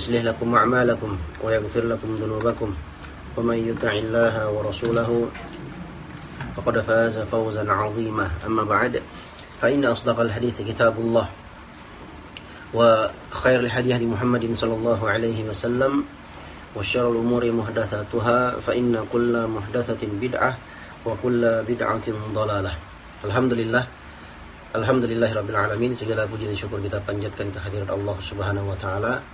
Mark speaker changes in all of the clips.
Speaker 1: يصلح لكم أعمالكم ويغفر لكم ذنوبكم ومن يطع الله ورسوله فقد فاز فوزا عظيما أما بعد فإن أصدق الحديث كتاب الله وخير الحديث هدي محمد صلى الله عليه وسلم وشر الأمور محدثاتها فإن كل محدثة بدعة وكل بدعة ضلالة الحمد لله Alhamdulillah Rabbil Alamin Segala puji dan syukur kita panjatkan kehadirat Allah Subhanahu Wa Taala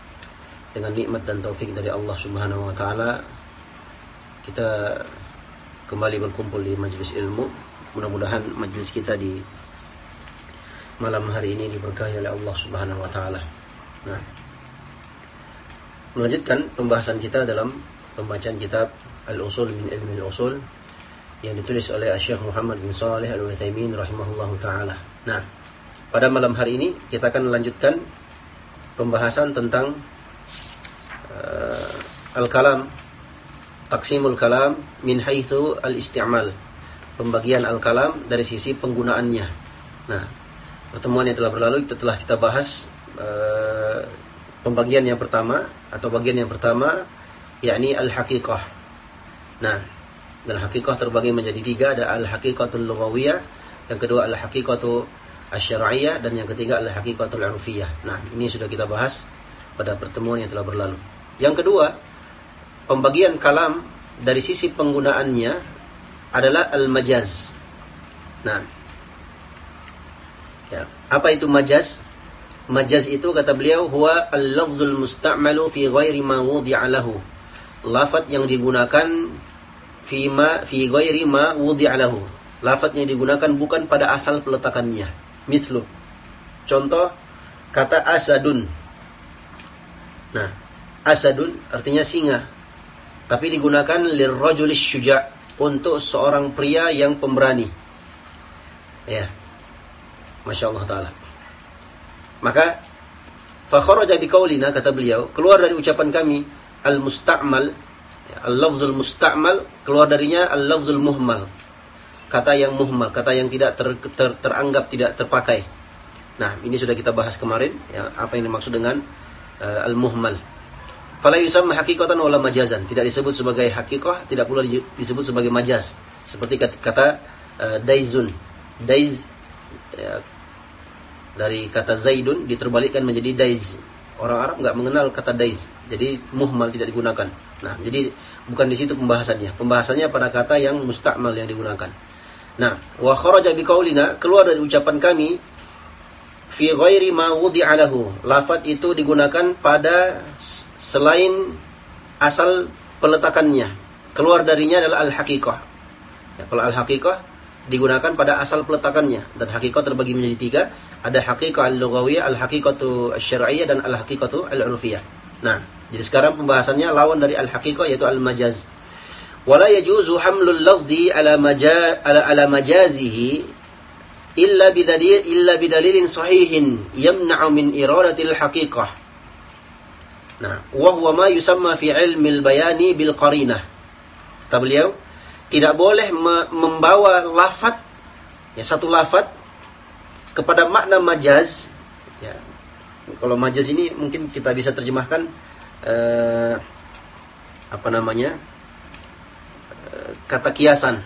Speaker 1: dengan nikmat dan taufik dari Allah Subhanahu wa taala kita kembali berkumpul di majelis ilmu. Mudah-mudahan majelis kita di malam hari ini diberkahi oleh Allah Subhanahu wa taala. Nah, melanjutkan pembahasan kita dalam pembacaan kitab Al-Usul min Ilmi Al-Usul yang ditulis oleh Syekh Muhammad bin Saleh Al-Utsaimin rahimahullahu taala. Nah, pada malam hari ini kita akan melanjutkan pembahasan tentang al-kalam taksimul kalam min haitsu al-isti'mal. Pembagian al-kalam dari sisi penggunaannya. Nah pertemuan yang telah berlalu itu telah kita bahas uh, pembagian yang pertama atau bagian yang pertama yakni al-haqiqah. Nah dan haqiqah terbagi menjadi tiga ada al-haqiqatul lughawiyah yang kedua al-haqiqatu asy-syar'iyyah dan yang ketiga al-haqiqatul 'urfiyah. Nah ini sudah kita bahas pada pertemuan yang telah berlalu yang kedua, pembagian kalam dari sisi penggunaannya adalah al-majaz. Nah, ya, apa itu majaz? Majaz itu kata beliau huwa al-lafzul musta'malu fi ghairi ma wudi'a lahu. Lafaz yang digunakan fi ma fi ghairi ma wudi'a lahu. Lafaz yang digunakan bukan pada asal peletakannya. Mithlu. Contoh kata asadun. Nah, asadun artinya singa. Tapi digunakan lirrajulis syuja' untuk seorang pria yang pemberani. Ya. Masya Allah Ta'ala. Maka, fakharaja biqaulina kata beliau, keluar dari ucapan kami, al-musta'mal, ya, al-lafzul musta'mal, keluar darinya al-lafzul muhmal. Kata yang muhmal, kata yang tidak ter, ter, teranggap tidak terpakai. Nah, ini sudah kita bahas kemarin, ya, apa yang dimaksud dengan uh, al-muhmal. Fala yusamma hakikatan wala majazan. Tidak disebut sebagai hakikah, tidak pula disebut sebagai majaz. Seperti kata uh, daizun. Daiz ya, dari kata zaidun diterbalikkan menjadi daiz. Orang Arab nggak mengenal kata daiz. Jadi muhmal tidak digunakan. Nah, jadi bukan di situ pembahasannya. Pembahasannya pada kata yang musta'mal yang digunakan. Nah, wa kharaja biqaulina keluar dari ucapan kami fi ghairi ma wudi'a. Lafaz itu digunakan pada selain asal peletakannya. Keluar darinya adalah al-haqiqah. Ya, kalau al-haqiqah digunakan pada asal peletakannya dan hakikat terbagi menjadi tiga, ada haqiqah al-lughawiyah, al-haqiqatu asy-syar'iyyah dan al-haqiqatu al-'urfiyah. Nah, jadi sekarang pembahasannya lawan dari al-haqiqah yaitu al-majaz. Wala yajuzu hamlul lafzi ala majaz ala majazihi illa bidalil illa bidalilin sahihin yamna'u min iradatil haqiqah. Nah, wa huwa ma yusamma fi ilmil bayani bil qarinah. Kata beliau, tidak boleh me membawa lafat ya satu lafat kepada makna majaz ya. Kalau majaz ini mungkin kita bisa terjemahkan eh, apa namanya? Eh, kata kiasan.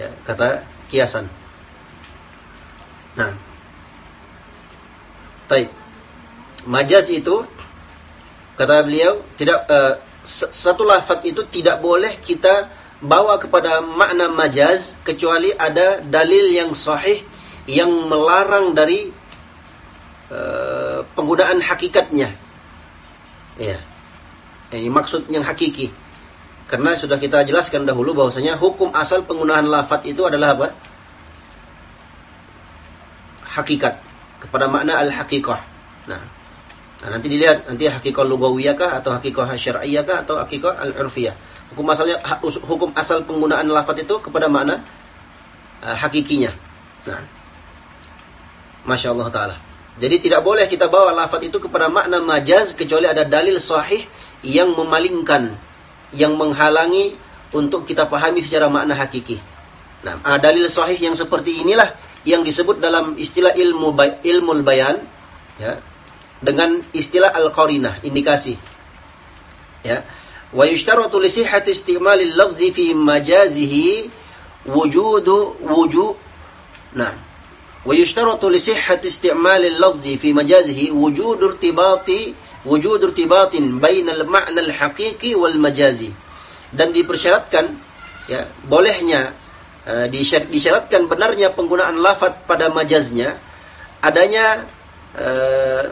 Speaker 1: Ya, kata kiasan. Nah. Baik. Majaz itu kata beliau tidak uh, satu lafaz itu tidak boleh kita bawa kepada makna majaz kecuali ada dalil yang sahih yang melarang dari uh, penggunaan hakikatnya. Ya. Ini maksud yang hakiki. Karena sudah kita jelaskan dahulu bahwasanya hukum asal penggunaan lafaz itu adalah apa? Hakikat kepada makna al-haqiqah. Nah, nah, nanti dilihat nanti hakikat lugawiyah atau hakikat syar'iyyah atau hakikat al-urfiyah. Hukum asalnya hukum asal penggunaan lafaz itu kepada makna uh, hakikinya. Nah. Masya Allah Ta'ala. Jadi tidak boleh kita bawa lafaz itu kepada makna majaz kecuali ada dalil sahih yang memalingkan yang menghalangi untuk kita pahami secara makna hakiki. Nah, dalil sahih yang seperti inilah yang disebut dalam istilah ilmu ilmu bayan ya dengan istilah al-qarinah, indikasi. Ya. Wa yushtaratu li sihhati istimalil lafzi fi majazihi wujudu wujud Nah. Wa yushtaratu li sihhati istimalil lafzi fi majazihi wujud irtibati wujud irtibatin bainal ma'na al-haqiqi wal majazi. Dan dipersyaratkan ya, bolehnya uh, disyaratkan benarnya penggunaan lafaz pada majaznya adanya uh,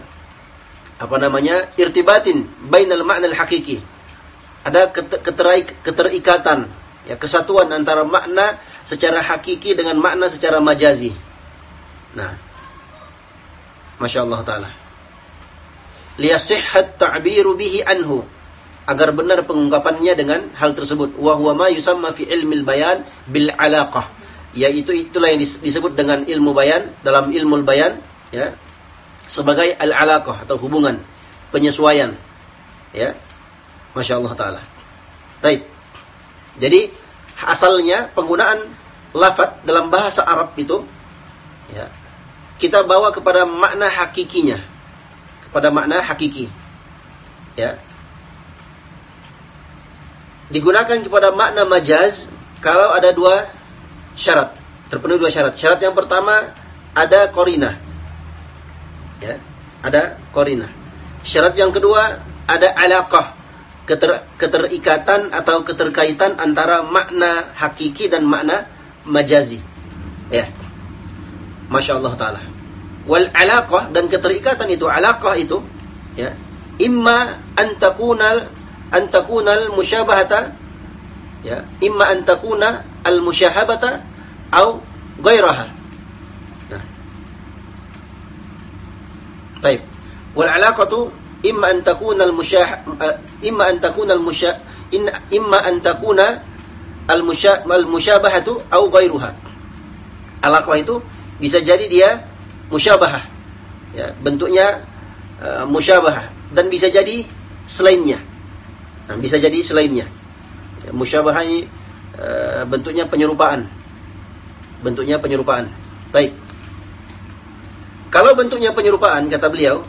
Speaker 1: apa namanya? irtibatin bainal ma'na al-haqiqi. Ada keterik, keterikatan ya kesatuan antara makna secara hakiki dengan makna secara majazi. Nah, Masya Allah Ta'ala liyasihhat ta'biru bihi anhu agar benar pengungkapannya dengan hal tersebut. Wa huwa ma yusamma fi ilmil bayan bil alaqah. Yaitu itulah yang disebut dengan ilmu bayan dalam ilmu bayan ya sebagai al alaqah atau hubungan penyesuaian ya. Masya Allah taala. Baik. Jadi asalnya penggunaan lafaz dalam bahasa Arab itu ya kita bawa kepada makna hakikinya. Pada makna hakiki. Ya. Digunakan kepada makna majaz kalau ada dua syarat. Terpenuhi dua syarat. Syarat yang pertama ada korina. Ya, ada korina. Syarat yang kedua ada alaqah. Keter, keterikatan atau keterkaitan antara makna hakiki dan makna majazi. Ya. Masya Allah Ta'ala wal alaqah dan keterikatan itu alaqah itu ya imma an takuna an takuna al musyabahata ya imma an takuna al musyahabata au ghairaha nah alaqatu imma an takuna al musyah imma an takuna al musya imma an takuna al musyabahatu au ghairuha alaqah itu bisa jadi dia musyabahah. Ya, bentuknya uh, musyabahah dan bisa jadi selainnya. Nah, bisa jadi selainnya. Ya, musyabahah ini uh, bentuknya penyerupaan. Bentuknya penyerupaan. Baik. Kalau bentuknya penyerupaan kata beliau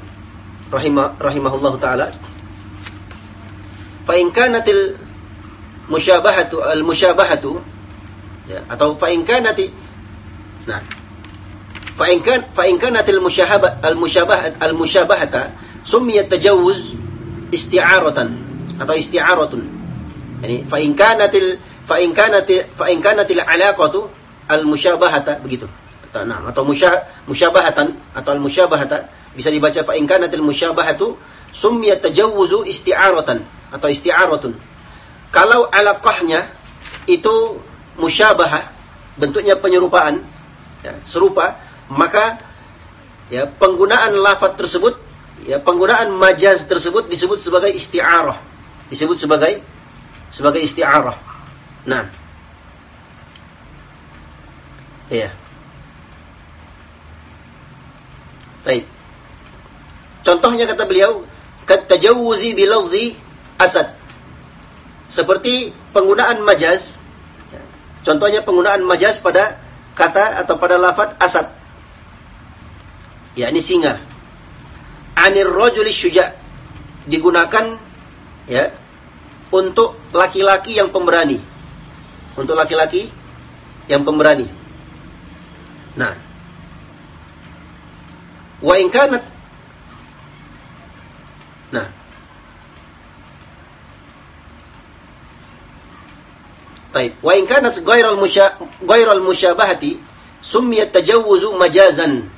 Speaker 1: rahimah rahimahullahu taala fa musyabahatu al musyabahatu ya atau fa in nah fa in kan al musyahabah al musyabahat al musyabahata sumiyat tajawuz isti'aratan atau isti'aratun. Yani fa in kanat fa in kanat fa in kanat al alaqatu al musyabahata begitu. Atau nah atau musyabahatan atau al musyabahata bisa dibaca fa in kanat al musyabahatu sumiyat tajawuzu isti'aratan atau isti'aratun. Kalau alaqahnya itu musyabahah bentuknya penyerupaan ya, serupa maka ya penggunaan lafaz tersebut ya penggunaan majaz tersebut disebut sebagai isti'arah disebut sebagai sebagai isti'arah. Nah. Ya baik. Contohnya kata beliau katajawuzi bilawzi asad. Seperti penggunaan majaz ya, contohnya penggunaan majaz pada kata atau pada lafaz asad. Yakni singa. Anir rajuli syuja. Digunakan ya untuk laki-laki yang pemberani. Untuk laki-laki yang pemberani. Nah, wa in kanat Nah. Baik, wa in kanat ghairal musya ghairal musyabahati summiyat tajawuzu majazan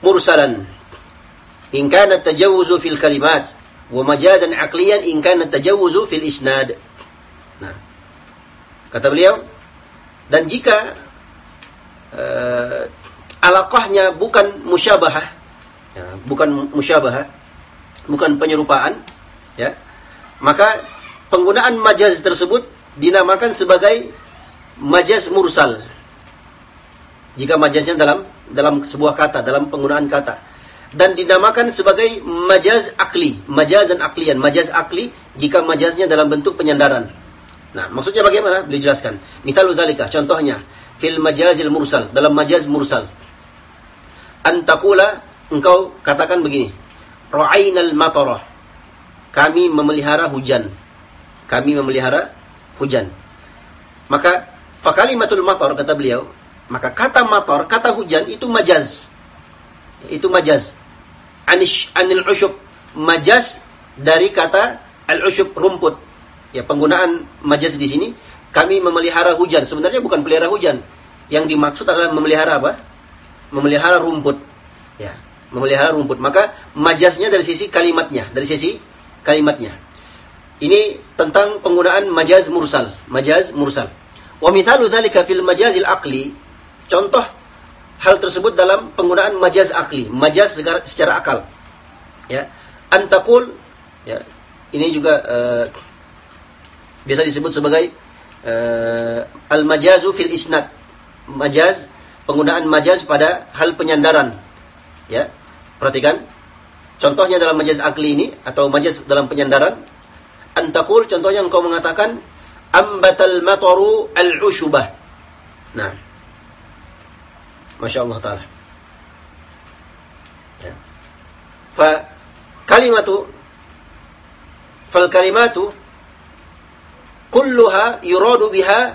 Speaker 1: mursalan. In kana tajawuzu fil kalimat wa majazan aqliyan in kana tajawuzu fil isnad. Nah. Kata beliau, dan jika uh, alaqahnya bukan musyabahah, ya, bukan musyabahah, bukan penyerupaan, ya, maka penggunaan majaz tersebut dinamakan sebagai majaz mursal. Jika majaznya dalam dalam sebuah kata, dalam penggunaan kata. Dan dinamakan sebagai majaz akli, majazan aklian, majaz akli jika majaznya dalam bentuk penyandaran. Nah, maksudnya bagaimana? Beliau jelaskan. Mithalu dzalika, contohnya, fil majazil mursal, dalam majaz mursal. Antakula, engkau katakan begini. Ra'ainal matarah. Kami memelihara hujan. Kami memelihara hujan. Maka, fakalimatul matar, kata beliau, maka kata matar, kata hujan itu majaz. Itu majaz. Anish, anil usyub. Majaz dari kata al-usyub, rumput. Ya penggunaan majaz di sini kami memelihara hujan. Sebenarnya bukan pelihara hujan. Yang dimaksud adalah memelihara apa? Memelihara rumput. Ya memelihara rumput. Maka majaznya dari sisi kalimatnya dari sisi kalimatnya. Ini tentang penggunaan majaz mursal. Majaz mursal. Wa mithalu dzalika fil majazil aqli. Contoh hal tersebut dalam penggunaan majaz akli majaz secara, secara akal ya antakul ya ini juga uh, biasa disebut sebagai uh, al-majazu fil isnad. Majaz, penggunaan majaz pada hal penyandaran. Ya. Perhatikan. Contohnya dalam majaz akli ini atau majaz dalam penyandaran antakul contohnya engkau mengatakan ambatal mataru al-ushubah. Nah. Masya Allah Ta'ala. Ya. Fa kalimatu fal kalimatu kulluha yuradu biha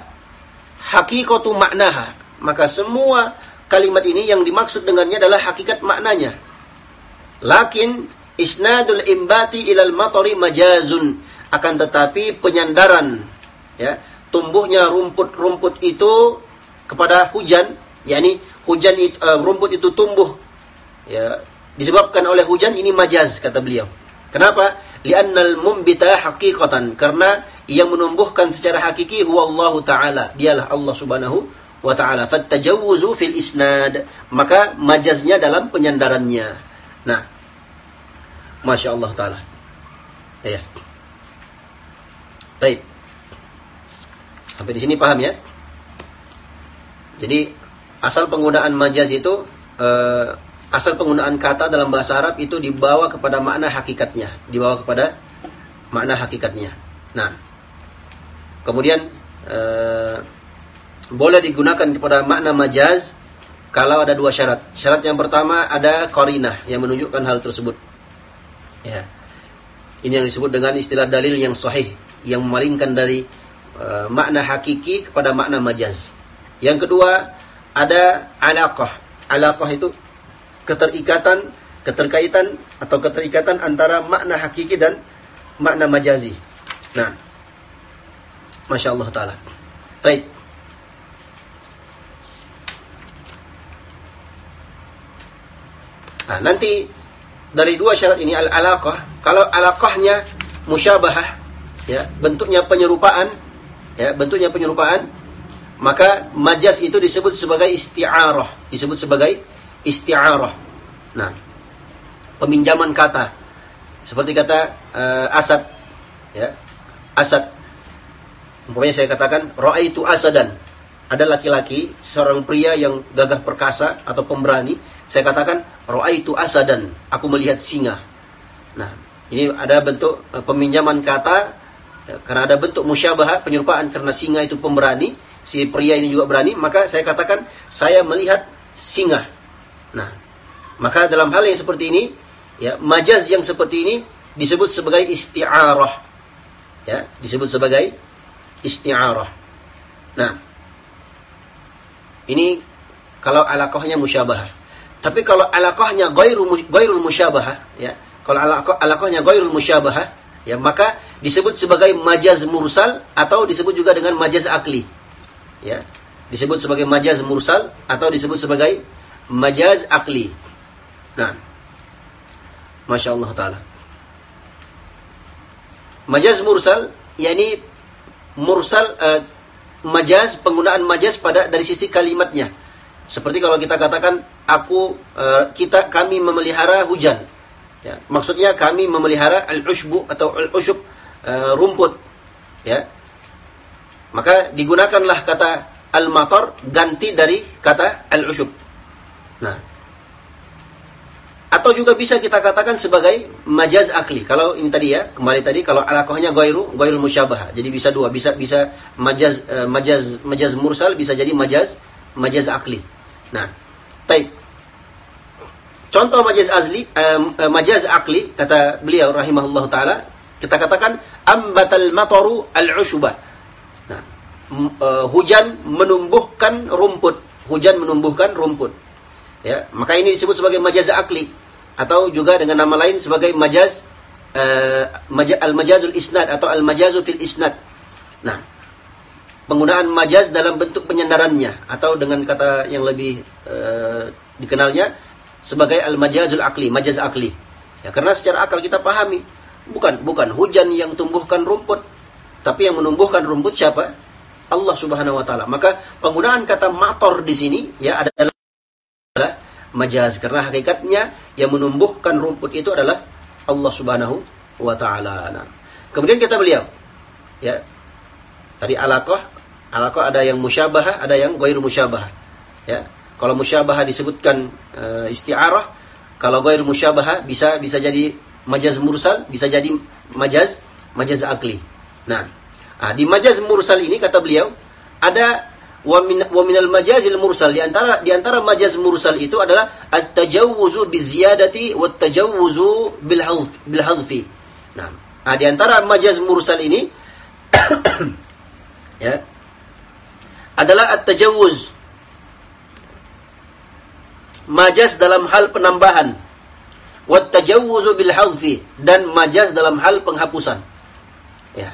Speaker 1: hakikatu maknaha. Maka semua kalimat ini yang dimaksud dengannya adalah hakikat maknanya. Lakin isnadul imbati ilal matori majazun. Akan tetapi penyandaran ya, tumbuhnya rumput-rumput itu kepada hujan, yakni hujan itu, uh, rumput itu tumbuh ya disebabkan oleh hujan ini majaz kata beliau. Kenapa? Li'annal mumbita haqiqatan. Karena yang menumbuhkan secara hakiki huwa Allah Ta'ala. Dialah Allah Subhanahu wa Ta'ala. Fattajawuzu fil isnad. Maka majaznya dalam penyandarannya. Nah. Masya Allah Ta'ala. Ya. Baik. Sampai di sini paham ya? Jadi asal penggunaan majaz itu uh, asal penggunaan kata dalam bahasa Arab itu dibawa kepada makna hakikatnya, dibawa kepada makna hakikatnya. Nah, kemudian eh, boleh digunakan kepada makna majaz kalau ada dua syarat. Syarat yang pertama ada korinah yang menunjukkan hal tersebut. Ya. Ini yang disebut dengan istilah dalil yang sahih, yang memalingkan dari uh, makna hakiki kepada makna majaz. Yang kedua, ada alaqah. Alaqah itu keterikatan, keterkaitan atau keterikatan antara makna hakiki dan makna majazi. Nah, masya Allah taala. Baik. Nah, nanti dari dua syarat ini al-alaqah, kalau alaqahnya musyabahah, ya, bentuknya penyerupaan, ya, bentuknya penyerupaan, maka majaz itu disebut sebagai isti'arah, disebut sebagai isti'arah. Nah, peminjaman kata. Seperti kata uh, Asad ya. Asad. Umpamanya saya katakan raaitu asadan. Ada laki-laki, seorang pria yang gagah perkasa atau pemberani, saya katakan raaitu asadan, aku melihat singa. Nah, ini ada bentuk uh, peminjaman kata ya, karena ada bentuk musyabah penyerupaan karena singa itu pemberani, si pria ini juga berani, maka saya katakan saya melihat singa. Nah, maka dalam hal yang seperti ini, ya, majaz yang seperti ini disebut sebagai isti'arah. Ya, disebut sebagai isti'arah. Nah, ini kalau alaqahnya musyabah. Tapi kalau alaqahnya ghairul ghairul musyabahah, ya. Kalau alaqahnya ghairul musyabahah, ya maka disebut sebagai majaz mursal atau disebut juga dengan majaz akli. Ya. Disebut sebagai majaz mursal atau disebut sebagai majaz akli. Nah. Masya Allah Ta'ala. Majaz mursal, yakni mursal uh, majaz, penggunaan majaz pada dari sisi kalimatnya. Seperti kalau kita katakan aku uh, kita kami memelihara hujan. Ya, maksudnya kami memelihara al-ushbu atau al-ushub uh, rumput. Ya. Maka digunakanlah kata al-matar ganti dari kata al-ushub. Nah, atau juga bisa kita katakan sebagai majaz akli. Kalau ini tadi ya, kembali tadi kalau alakohnya goiru, goirul musyabah. Jadi bisa dua, bisa bisa majaz uh, majaz majaz mursal, bisa jadi majaz majaz akli. Nah, baik. Contoh majaz azli, uh, majaz akli kata beliau rahimahullah taala, kita katakan ambatal mataru al-ushbah. Uh, hujan menumbuhkan rumput, hujan menumbuhkan rumput. Ya, maka ini disebut sebagai majaz akli atau juga dengan nama lain sebagai majaz uh, al-majazul isnad atau al-majazu fil isnad. Nah, penggunaan majaz dalam bentuk penyandarannya atau dengan kata yang lebih uh, dikenalnya sebagai al-majazul akli, majaz akli. Ya, karena secara akal kita pahami bukan bukan hujan yang tumbuhkan rumput, tapi yang menumbuhkan rumput siapa? Allah Subhanahu wa taala. Maka penggunaan kata mator di sini ya adalah majaz karena hakikatnya yang menumbuhkan rumput itu adalah Allah Subhanahu wa taala. Nah, kemudian kita beliau ya. Tadi alaqah, alaqah ada yang musyabahah, ada yang ghair musyabahah. Ya. Kalau musyabahah disebutkan e, isti'arah, kalau ghair musyabahah bisa bisa jadi majaz mursal, bisa jadi majaz majaz akli. Nah, nah di majaz mursal ini kata beliau ada wa min majazil mursal di antara di antara majaz mursal itu adalah at-tajawuzu biziyadati wa at-tajawuzu bil bil hadfi. Nah, nah, di antara majaz mursal ini ya adalah at-tajawuz majaz dalam hal penambahan wa at-tajawuzu bil hadfi dan majaz dalam hal penghapusan. Ya.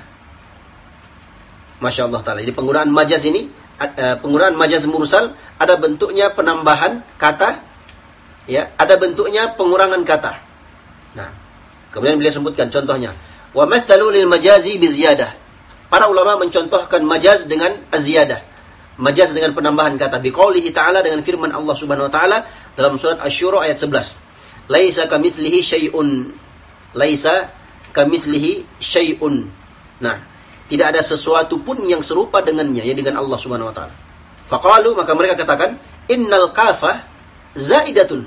Speaker 1: Masya Allah Ta'ala. Jadi penggunaan majaz ini Eh, penggunaan majaz mursal ada bentuknya penambahan kata ya ada bentuknya pengurangan kata. Nah kemudian beliau sebutkan contohnya wa mathalu lil majazi para ulama mencontohkan majaz dengan aziyadah majaz dengan penambahan kata. Biqaulihi ta'ala dengan firman Allah Subhanahu wa taala dalam surat asy-syura ayat 11 laisa kamitslihi syai'un. Laisa kamitslihi syai'un. Nah tidak ada sesuatu pun yang serupa dengannya, ya dengan Allah Subhanahu wa taala. Faqalu maka mereka katakan, "Innal kafa zaidatun."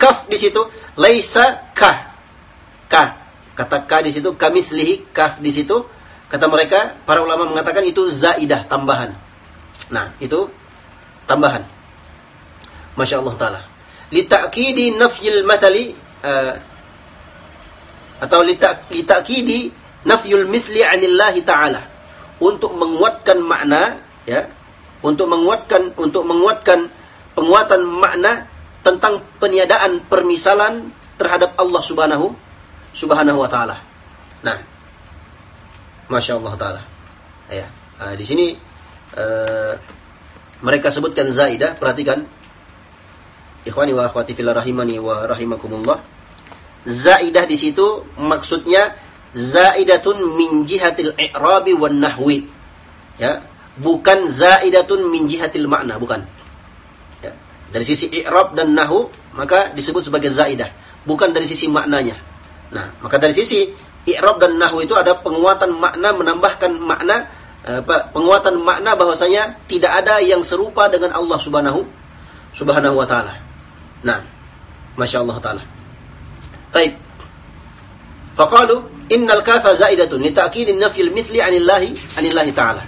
Speaker 1: Kaf di situ laisa kah. Kah. Kata ka di situ kamitslihi kaf di situ kata mereka para ulama mengatakan itu zaidah tambahan. Nah, itu tambahan. Masya Allah taala. Litakidi nafyil matali uh, atau litakidi nafyul mithli anillahi ta'ala untuk menguatkan makna ya untuk menguatkan untuk menguatkan penguatan makna tentang peniadaan permisalan terhadap Allah Subhanahu Subhanahu wa taala. Nah, Masya Allah taala. Ya, nah, di sini uh, mereka sebutkan zaidah, perhatikan Ikhwani wa akhwati fillah rahimani wa rahimakumullah. Zaidah di situ maksudnya zaidatun min jihatil i'rabi wan nahwi. Ya, bukan zaidatun min jihatil makna, bukan. Ya. Dari sisi i'rab dan nahu maka disebut sebagai zaidah, bukan dari sisi maknanya. Nah, maka dari sisi i'rab dan nahu itu ada penguatan makna menambahkan makna penguatan makna bahwasanya tidak ada yang serupa dengan Allah Subhanahu Subhanahu wa taala. Nah, Masya Allah taala. Baik. Faqalu innal kafa zaidatun li ta'kidin nafyil mithli anillahi anillahi ta'ala.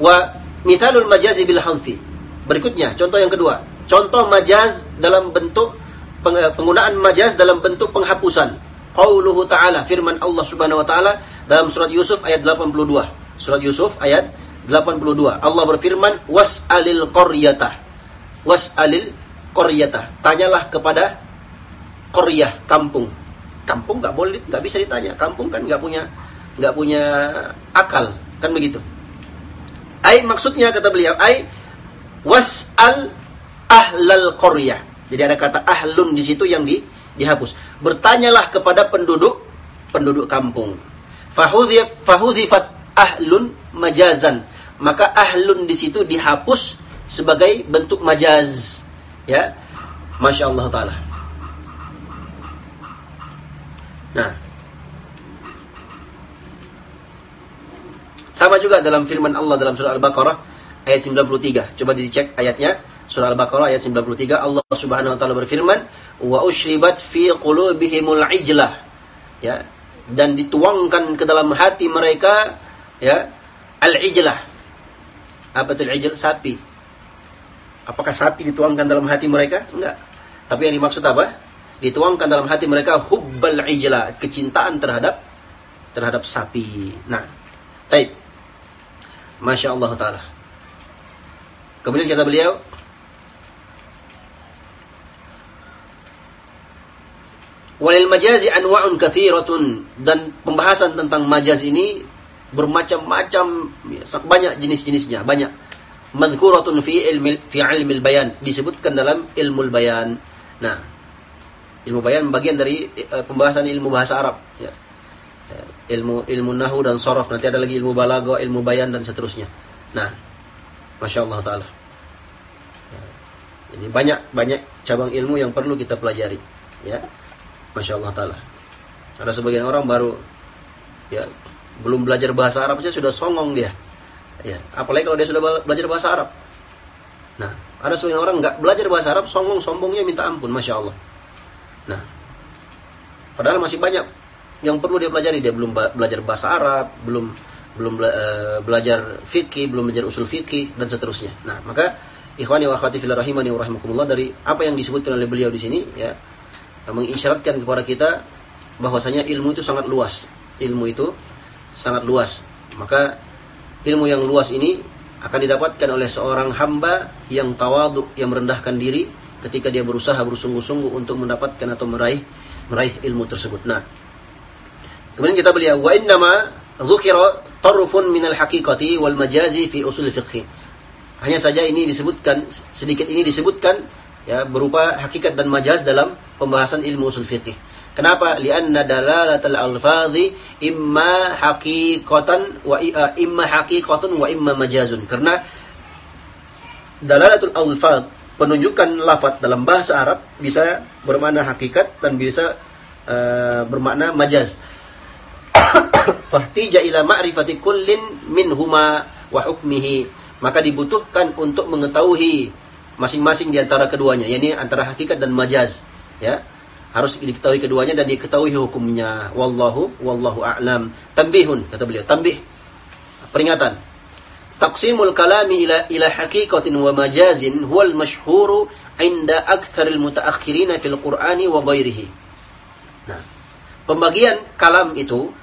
Speaker 1: Wa mithalul majazi bil hadfi. Berikutnya, contoh yang kedua. Contoh majaz dalam bentuk penggunaan majaz dalam bentuk penghapusan. Qauluhu ta'ala, firman Allah Subhanahu wa taala dalam surat Yusuf ayat 82. Surat Yusuf ayat 82. Allah berfirman, "Was'alil qaryata." was'alil qaryata. Tanyalah kepada qaryah, kampung. Kampung nggak boleh, nggak bisa ditanya. Kampung kan nggak punya nggak punya akal, kan begitu. Ai maksudnya kata beliau, ai was'al ahlal qaryah. Jadi ada kata ahlun di situ yang di, dihapus. Bertanyalah kepada penduduk penduduk kampung. Fahudhifat ahlun majazan. Maka ahlun di situ dihapus sebagai bentuk majaz. Ya. Masya Allah Ta'ala. Nah. Sama juga dalam firman Allah dalam surah Al-Baqarah ayat 93. Coba dicek ayatnya. Surah Al-Baqarah ayat 93 Allah Subhanahu wa taala berfirman, "Wa ushribat fi qulubihimul ijlah." Ya, dan dituangkan ke dalam hati mereka ya al-ijlah. Apa itu al-ijl? Sapi. Apakah sapi dituangkan dalam hati mereka? Enggak. Tapi yang dimaksud apa? Dituangkan dalam hati mereka hubbal ijla, kecintaan terhadap terhadap sapi. Nah, baik. Masya Allah Ta'ala. Kemudian kata beliau, Walil majazi anwa'un kathiratun dan pembahasan tentang majaz ini bermacam-macam banyak jenis-jenisnya, banyak. Madhkuratun fi ilmi fi ilmi bayan disebutkan dalam ilmu bayan. Nah, ilmu bayan bagian dari uh, pembahasan ilmu bahasa Arab ya. Ilmu ilmu nahu dan sorof nanti ada lagi ilmu balago, ilmu bayan dan seterusnya. Nah, masya Allah taala. Ya. Jadi banyak banyak cabang ilmu yang perlu kita pelajari. Ya. Masya Allah Ta'ala. Ada sebagian orang baru ya belum belajar bahasa Arab saja sudah songong dia. Ya, apalagi kalau dia sudah belajar bahasa Arab. Nah, ada sebagian orang nggak belajar bahasa Arab, songong sombongnya minta ampun, masya Allah. Nah, padahal masih banyak yang perlu dia pelajari. Dia belum belajar bahasa Arab, belum belum uh, belajar fikih, belum belajar usul fikih dan seterusnya. Nah, maka ikhwani wa akhwati fillah rahimani wa rahimakumullah dari apa yang disebutkan oleh beliau di sini ya mengisyaratkan kepada kita bahwasanya ilmu itu sangat luas. Ilmu itu sangat luas. Maka ilmu yang luas ini akan didapatkan oleh seorang hamba yang tawadu, yang merendahkan diri ketika dia berusaha bersungguh-sungguh untuk mendapatkan atau meraih meraih ilmu tersebut. Nah, kemudian kita beliau wa innama dzukira tarfun minal haqiqati wal majazi fi usul fiqh. Hanya saja ini disebutkan sedikit ini disebutkan ya berupa hakikat dan majaz dalam pembahasan ilmu usul fikih. Kenapa? Lianna dalalatul alfadhi imma haqiqatan wa imma haqiqatun wa imma majazun. Karena dalalatul alfadh penunjukan lafaz dalam bahasa Arab bisa bermakna hakikat dan bisa uh, bermakna majaz. Fahtija ila ma'rifati kullin minhuma wa hukmihi. Maka dibutuhkan untuk mengetahui masing-masing di antara keduanya, yakni antara hakikat dan majaz, ya. Harus diketahui keduanya dan diketahui hukumnya. Wallahu wallahu a'lam. Tambihun kata beliau, tambih. Peringatan. Taqsimul kalami ila ila haqiqatin wa majazin huwal masyhuru inda aktsaril mutaakhirin fil Qur'ani wa ghairihi. Nah, pembagian kalam itu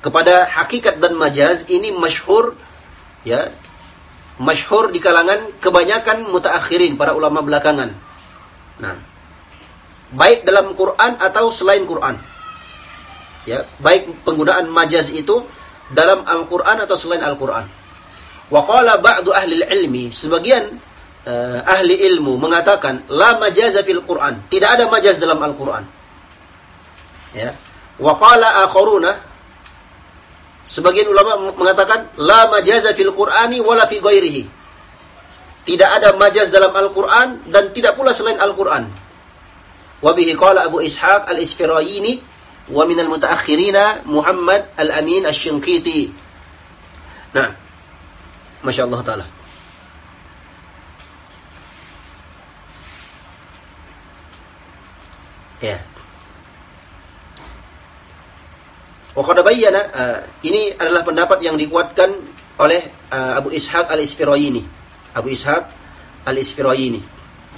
Speaker 1: kepada hakikat dan majaz ini masyhur ya masyhur di kalangan kebanyakan mutaakhirin para ulama belakangan. Nah, baik dalam Quran atau selain Quran. Ya, baik penggunaan majaz itu dalam Al-Quran atau selain Al-Quran. Wa qala ba'du ahli ilmi, sebagian uh, ahli ilmu mengatakan la majaza fil Quran, tidak ada majaz dalam Al-Quran. Ya. Wa qala akharuna Sebagian ulama mengatakan la majaza fil Qur'ani wala fi ghairihi. Tidak ada majaz dalam Al-Qur'an dan tidak pula selain Al-Qur'an. Wa bihi qala Abu Ishaq Al-Isfirayini wa min al-mutaakhirina Muhammad Al-Amin Asy-Shinqiti. Nah, Masya Allah Ta'ala. Ya. Waqad bayyana uh, ini adalah pendapat yang dikuatkan oleh uh, Abu Ishaq Al-Isfirayini. Abu Ishaq Al-Isfirayini,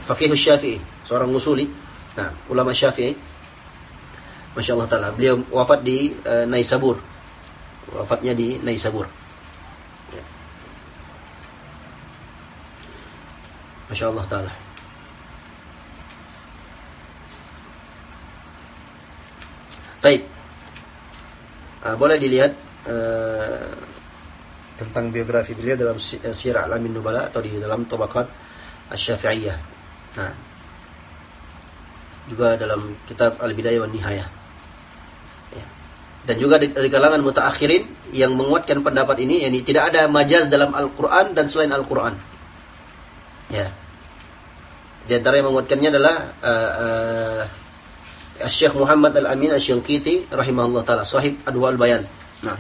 Speaker 1: faqih Syafi'i, seorang musuli. Nah, ulama Syafi'i. Masya Allah Ta'ala. Beliau wafat di uh, Naisabur. Wafatnya di Naisabur. Masya Allah Ta'ala. Baik. Uh, boleh dilihat uh, tentang biografi beliau dalam uh, Sirah Alamin Nubala atau di dalam Tabaqat Asy-Syafi'iyah. Nah. Juga dalam kitab Al-Bidayah wan Nihayah. Ya. Dan juga di, dari kalangan mutaakhirin yang menguatkan pendapat ini yakni tidak ada majaz dalam Al-Qur'an dan selain Al-Qur'an. Ya. Di antara yang menguatkannya adalah uh, uh, Syekh Muhammad Al-Amin Asy-Syinqiti rahimahullah taala, sahib Adwa al-Bayan. Nah.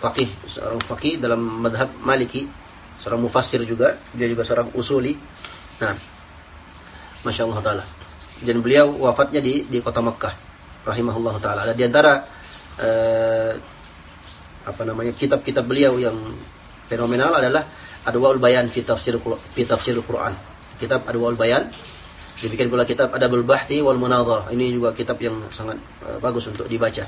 Speaker 1: Faqih, seorang faqih dalam madhab Maliki, seorang mufassir juga, dia juga seorang usuli. Nah. Masya Allah taala. Dan beliau wafatnya di di kota Mekkah rahimahullah taala. Ada di antara uh, apa namanya kitab-kitab beliau yang fenomenal adalah Adwaul Bayan fi tafsir fi tafsir Quran. Kitab Adwaul Bayan. Dibikin pula kitab Adabul Bahti wal Munadhar. Ini juga kitab yang sangat uh, bagus untuk dibaca.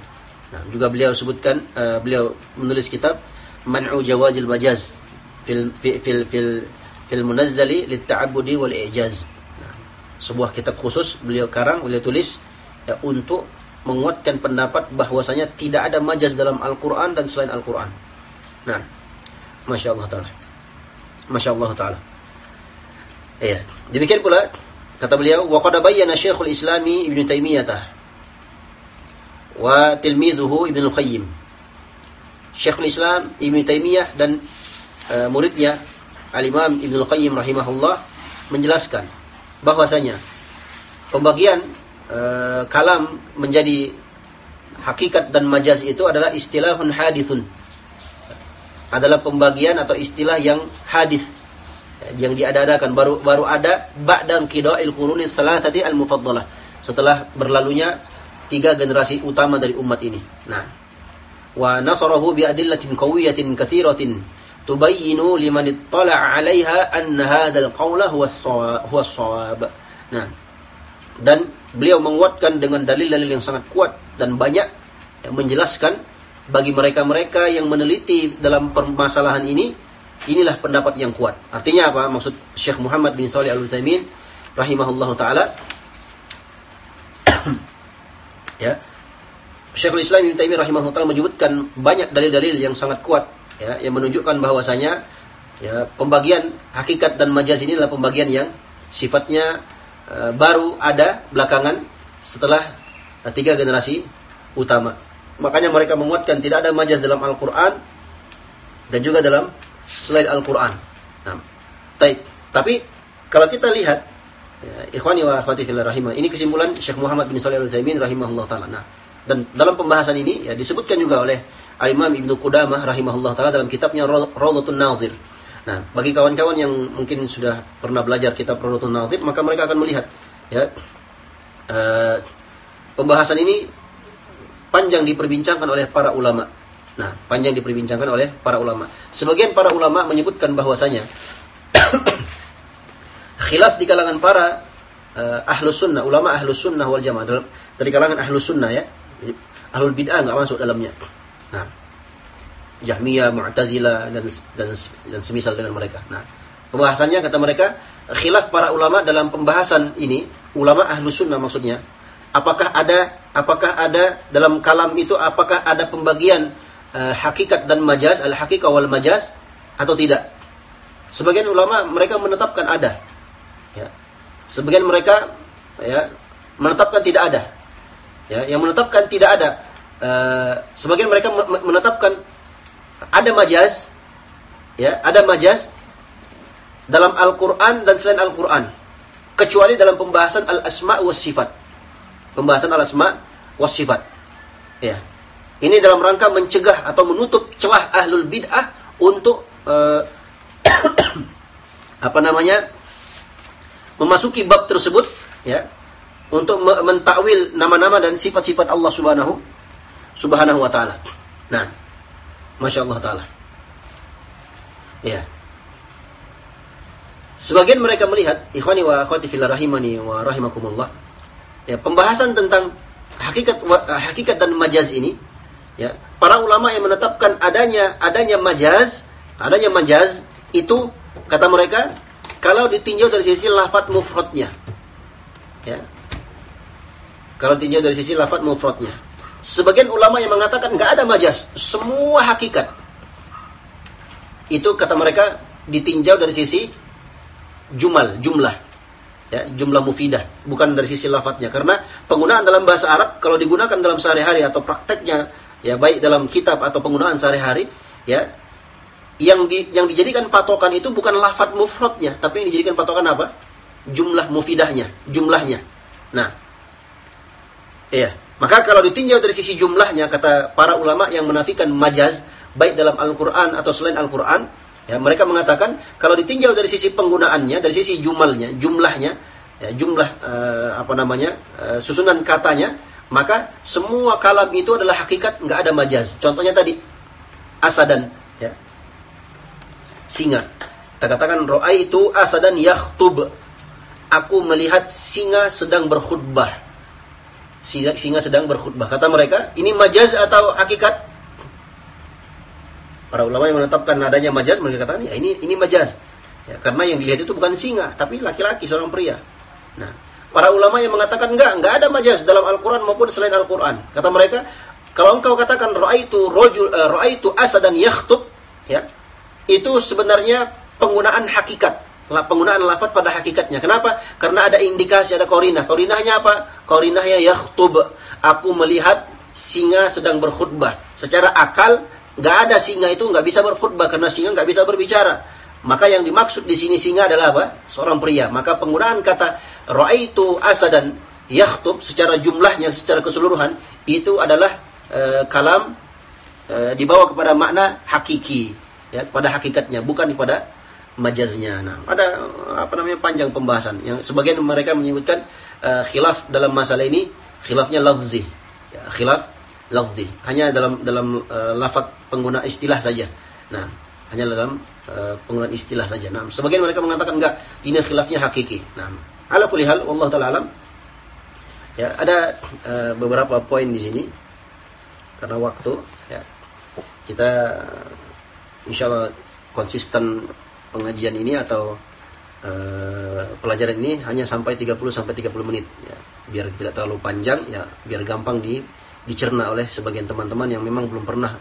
Speaker 1: Nah, juga beliau sebutkan uh, beliau menulis kitab Man'u Jawazil Majaz fil fil fil fil, fil munazzali lit ta'abbudi wal i'jaz. Nah, sebuah kitab khusus beliau karang, beliau tulis ya, untuk menguatkan pendapat bahwasanya tidak ada majaz dalam Al-Qur'an dan selain Al-Qur'an. Nah, Masya Allah Ta'ala. Masya Allah Ta'ala. Iya. Demikian pula kata beliau, bayyana Syekhul Islami Ibnu Taimiyah wa tilmidhuhu Ibnu Qayyim. Syekhul Islam Ibnu Taimiyah dan uh, muridnya Al-Imam Ibnu Qayyim rahimahullah menjelaskan bahwasanya pembagian uh, kalam menjadi hakikat dan majaz itu adalah istilahun hadithun adalah pembagian atau istilah yang hadis yang diadakan baru baru ada ba'dan qida'il quruni salatati al-mufaddalah setelah berlalunya tiga generasi utama dari umat ini. Nah, wa nasarahu bi adillatin qawiyatin katsiratin tubayyinu liman ittala'a 'alaiha anna hadzal qawla huwa huwa shawab. Nah, dan beliau menguatkan dengan dalil-dalil yang sangat kuat dan banyak yang menjelaskan bagi mereka-mereka yang meneliti dalam permasalahan ini, inilah pendapat yang kuat. Artinya apa? Maksud Syekh Muhammad bin Shalih Al-Utsaimin rahimahullah taala ya. Syekhul Islam Ibnu Taimiyah rahimahullah taala menyebutkan banyak dalil-dalil yang sangat kuat ya yang menunjukkan bahwasanya ya pembagian hakikat dan majaz ini adalah pembagian yang sifatnya uh, baru ada belakangan setelah uh, tiga generasi utama. Makanya mereka menguatkan tidak ada majaz dalam Al-Quran dan juga dalam selain Al-Quran. Nah. Tapi kalau kita lihat ya, ikhwani wa akhwati rahimah, ini kesimpulan Syekh Muhammad bin Shalih Al-Utsaimin rahimahullah taala. Nah, dan dalam pembahasan ini ya disebutkan juga oleh Al-Imam Ibnu Qudamah rahimahullah taala dalam kitabnya Rawdatun Nazir. Nah, bagi kawan-kawan yang mungkin sudah pernah belajar kitab Rawdatun Nazir, maka mereka akan melihat ya uh, pembahasan ini panjang diperbincangkan oleh para ulama. Nah, panjang diperbincangkan oleh para ulama. Sebagian para ulama menyebutkan bahwasanya khilaf di kalangan para uh, ahlus sunnah, ulama ahlus sunnah wal jamaah dari kalangan ahlus sunnah ya. Ahlul bid'ah nggak masuk dalamnya. Nah, Jahmiyah, Mu'tazilah dan dan dan semisal dengan mereka. Nah, pembahasannya kata mereka khilaf para ulama dalam pembahasan ini, ulama ahlus sunnah maksudnya, apakah ada apakah ada dalam kalam itu apakah ada pembagian uh, hakikat dan majaz, al hakikat wal majaz atau tidak? Sebagian ulama mereka menetapkan ada. Ya. Sebagian mereka ya menetapkan tidak ada. Ya, yang menetapkan tidak ada. Uh, sebagian mereka menetapkan ada majaz, ya, ada majaz dalam Al-Quran dan selain Al-Quran. Kecuali dalam pembahasan al-asma wa sifat pembahasan al-asma was-sifat. Ya. Ini dalam rangka mencegah atau menutup celah ahlul bid'ah untuk uh, apa namanya? memasuki bab tersebut ya untuk mentakwil nama-nama dan sifat-sifat Allah Subhanahu Subhanahu wa taala. Nah, Masya Allah taala. Ya. Sebagian mereka melihat ikhwani wa akhwati rahimani wa rahimakumullah ya, pembahasan tentang hakikat hakikat dan majaz ini ya para ulama yang menetapkan adanya adanya majaz adanya majaz itu kata mereka kalau ditinjau dari sisi lafat mufradnya. Ya. Kalau ditinjau dari sisi lafat mufradnya. Sebagian ulama yang mengatakan nggak ada majas, semua hakikat. Itu kata mereka ditinjau dari sisi jumal, jumlah. Ya, jumlah mufidah, bukan dari sisi lafadznya. Karena penggunaan dalam bahasa Arab kalau digunakan dalam sehari-hari atau prakteknya ya baik dalam kitab atau penggunaan sehari-hari ya yang di, yang dijadikan patokan itu bukan lafadz mufradnya, tapi yang dijadikan patokan apa? Jumlah mufidahnya, jumlahnya. Nah, iya. Maka kalau ditinjau dari sisi jumlahnya, kata para ulama yang menafikan majaz, baik dalam Al-Quran atau selain Al-Quran, ya, mereka mengatakan kalau ditinjau dari sisi penggunaannya, dari sisi jumalnya, jumlahnya, ya, jumlah uh, apa namanya, uh, susunan katanya, maka semua kalam itu adalah hakikat, nggak ada majaz. Contohnya tadi, asadan, ya, singa. Kita katakan roa itu asadan yahtub. Aku melihat singa sedang berkhutbah. Singa sedang berkhutbah. Kata mereka, ini majaz atau hakikat? Para ulama yang menetapkan adanya majaz, mereka katakan, ya ini ini majaz. Ya, karena yang dilihat itu bukan singa, tapi laki-laki, seorang pria. Nah, para ulama yang mengatakan enggak, enggak ada majaz dalam Al-Quran maupun selain Al-Quran. Kata mereka, kalau engkau katakan roa itu rojul, uh, roa itu asadan yahtub, ya, itu sebenarnya penggunaan hakikat. Penggunaan lafaz pada hakikatnya. Kenapa? Karena ada indikasi, ada korinah. Korinahnya apa? Korinahnya yakhtub. Aku melihat singa sedang berkhutbah. Secara akal, nggak ada singa itu nggak bisa berkhutbah karena singa nggak bisa berbicara. Maka yang dimaksud di sini singa adalah apa? Seorang pria. Maka penggunaan kata itu asadan yakhtub secara jumlahnya, secara keseluruhan itu adalah e, kalam e, dibawa kepada makna hakiki ya pada hakikatnya bukan pada majaznya. Nah, ada apa namanya panjang pembahasan yang sebagian mereka menyebutkan uh, khilaf dalam masalah ini khilafnya lafzi. Ya, khilaf lafzi. Hanya dalam dalam uh, lafaz pengguna istilah saja. Nah, hanya dalam uh, penggunaan istilah saja. Nah, sebagian mereka mengatakan enggak, ini khilafnya hakiki. Nah, ala kulli hal wallahu taala alam. Ya, ada uh, beberapa poin di sini karena waktu ya. Kita insya Allah konsisten pengajian ini atau uh, pelajaran ini hanya sampai 30 sampai 30 menit ya biar tidak terlalu panjang ya biar gampang di dicerna oleh sebagian teman-teman yang memang belum pernah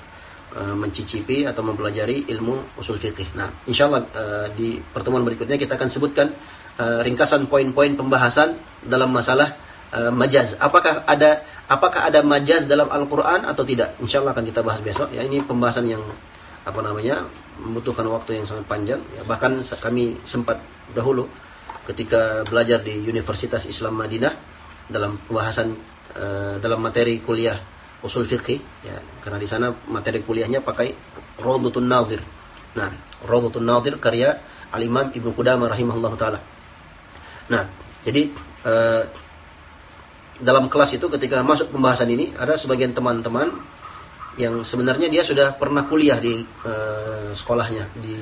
Speaker 1: uh, mencicipi atau mempelajari ilmu usul fikih. Nah, insya Allah uh, di pertemuan berikutnya kita akan sebutkan uh, ringkasan poin-poin pembahasan dalam masalah majaz. Apakah ada apakah ada majaz dalam Al-Qur'an atau tidak? Insya Allah akan kita bahas besok. Ya, ini pembahasan yang apa namanya membutuhkan waktu yang sangat panjang. Ya, bahkan kami sempat dahulu ketika belajar di Universitas Islam Madinah dalam pembahasan uh, dalam materi kuliah usul fikih ya karena di sana materi kuliahnya pakai Rawdatun Nazir. Nah, Rawdatun Nazir karya Al-Imam Ibnu Qudamah rahimahullahu taala. Nah, jadi uh, dalam kelas itu ketika masuk pembahasan ini ada sebagian teman-teman yang sebenarnya dia sudah pernah kuliah di uh, sekolahnya di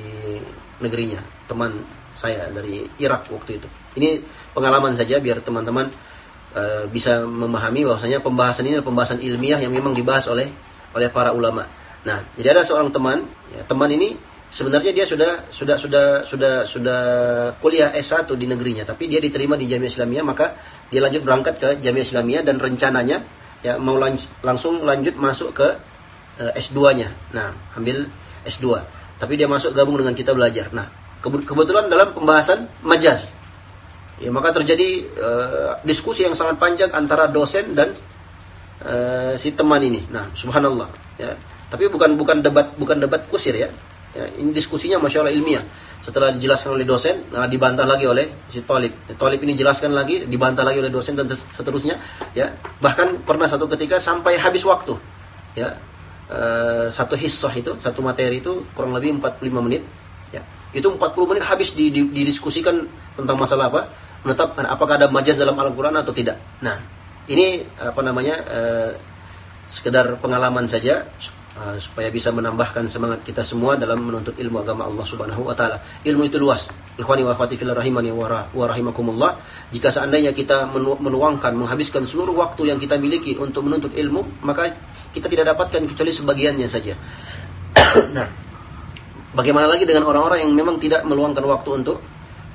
Speaker 1: negerinya teman saya dari Irak waktu itu ini pengalaman saja biar teman-teman uh, bisa memahami bahwasanya pembahasan ini adalah pembahasan ilmiah yang memang dibahas oleh oleh para ulama nah jadi ada seorang teman ya, teman ini sebenarnya dia sudah sudah sudah sudah sudah kuliah S1 di negerinya tapi dia diterima di Jamiah Islamiyah maka dia lanjut berangkat ke Jamiah Islamiyah dan rencananya ya mau lanj langsung lanjut masuk ke uh, eh, S2-nya. Nah, ambil S2. Tapi dia masuk gabung dengan kita belajar. Nah, kebetulan dalam pembahasan majaz. Ya, maka terjadi uh, diskusi yang sangat panjang antara dosen dan uh, si teman ini. Nah, subhanallah, ya. Tapi bukan bukan debat bukan debat kusir ya. ya ini diskusinya masya Allah ilmiah. Setelah dijelaskan oleh dosen, nah dibantah lagi oleh si Tolib. Tolib ini jelaskan lagi, dibantah lagi oleh dosen dan seterusnya. Ya, bahkan pernah satu ketika sampai habis waktu. Ya, Eh, satu hissah itu, satu materi itu kurang lebih 45 menit. Ya. Itu 40 menit habis didiskusikan tentang masalah apa? Menetapkan apakah ada majaz dalam Al-Quran atau tidak. Nah, ini apa namanya uh, sekedar pengalaman saja uh, supaya bisa menambahkan semangat kita semua dalam menuntut ilmu agama Allah Subhanahu wa taala. Ilmu itu luas. Ikhwani wa akhwati rahimani wa rahimakumullah. Jika seandainya kita menuangkan, menghabiskan seluruh waktu yang kita miliki untuk menuntut ilmu, maka kita tidak dapatkan kecuali sebagiannya saja. nah, bagaimana lagi dengan orang-orang yang memang tidak meluangkan waktu untuk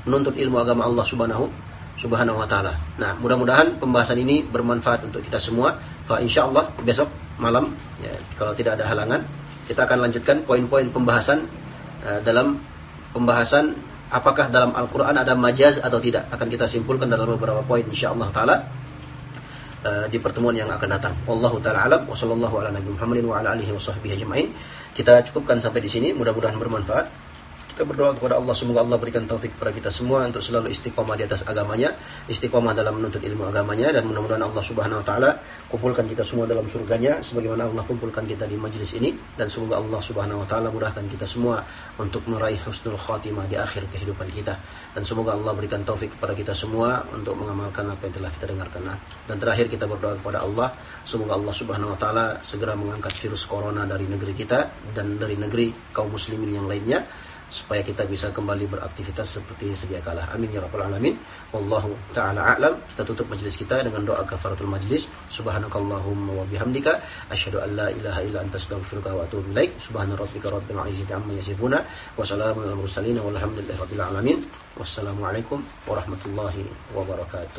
Speaker 1: menuntut ilmu agama Allah Subhanahu Subhanahu wa taala. Nah, mudah-mudahan pembahasan ini bermanfaat untuk kita semua. Fa insyaallah besok malam ya, kalau tidak ada halangan kita akan lanjutkan poin-poin pembahasan uh, dalam pembahasan apakah dalam Al-Qur'an ada majaz atau tidak akan kita simpulkan dalam beberapa poin insyaallah taala uh, di pertemuan yang akan datang. Wallahu taala alam wa sallallahu ala nabi Muhammadin wa ala alihi washabbihi ajmain. Kita cukupkan sampai di sini, mudah-mudahan bermanfaat. Kita berdoa kepada Allah semoga Allah berikan taufik kepada kita semua untuk selalu istiqomah di atas agamanya, istiqomah dalam menuntut ilmu agamanya dan mudah-mudahan Allah Subhanahu wa taala kumpulkan kita semua dalam surganya sebagaimana Allah kumpulkan kita di majelis ini. Dan semoga Allah Subhanahu wa taala mudahkan kita semua untuk meraih husnul khatimah di akhir kehidupan kita. Dan semoga Allah berikan taufik kepada kita semua untuk mengamalkan apa yang telah kita dengarkan. Dan terakhir kita berdoa kepada Allah semoga Allah Subhanahu wa taala segera mengangkat virus corona dari negeri kita dan dari negeri kaum muslimin yang lainnya supaya kita bisa kembali beraktivitas seperti sedia kala. Amin ya rabbal alamin. Wallahu taala a'lam. Kita tutup majelis kita dengan doa kafaratul majlis. Subhanakallahumma wa bihamdika asyhadu an la ilaha illa anta astaghfiruka wa atubu ilaik. Subhana rabbil izzati amma yasifuna wa salamun alal mursalin walhamdulillahi rabbil alamin. Wassalamualaikum warahmatullahi wabarakatuh.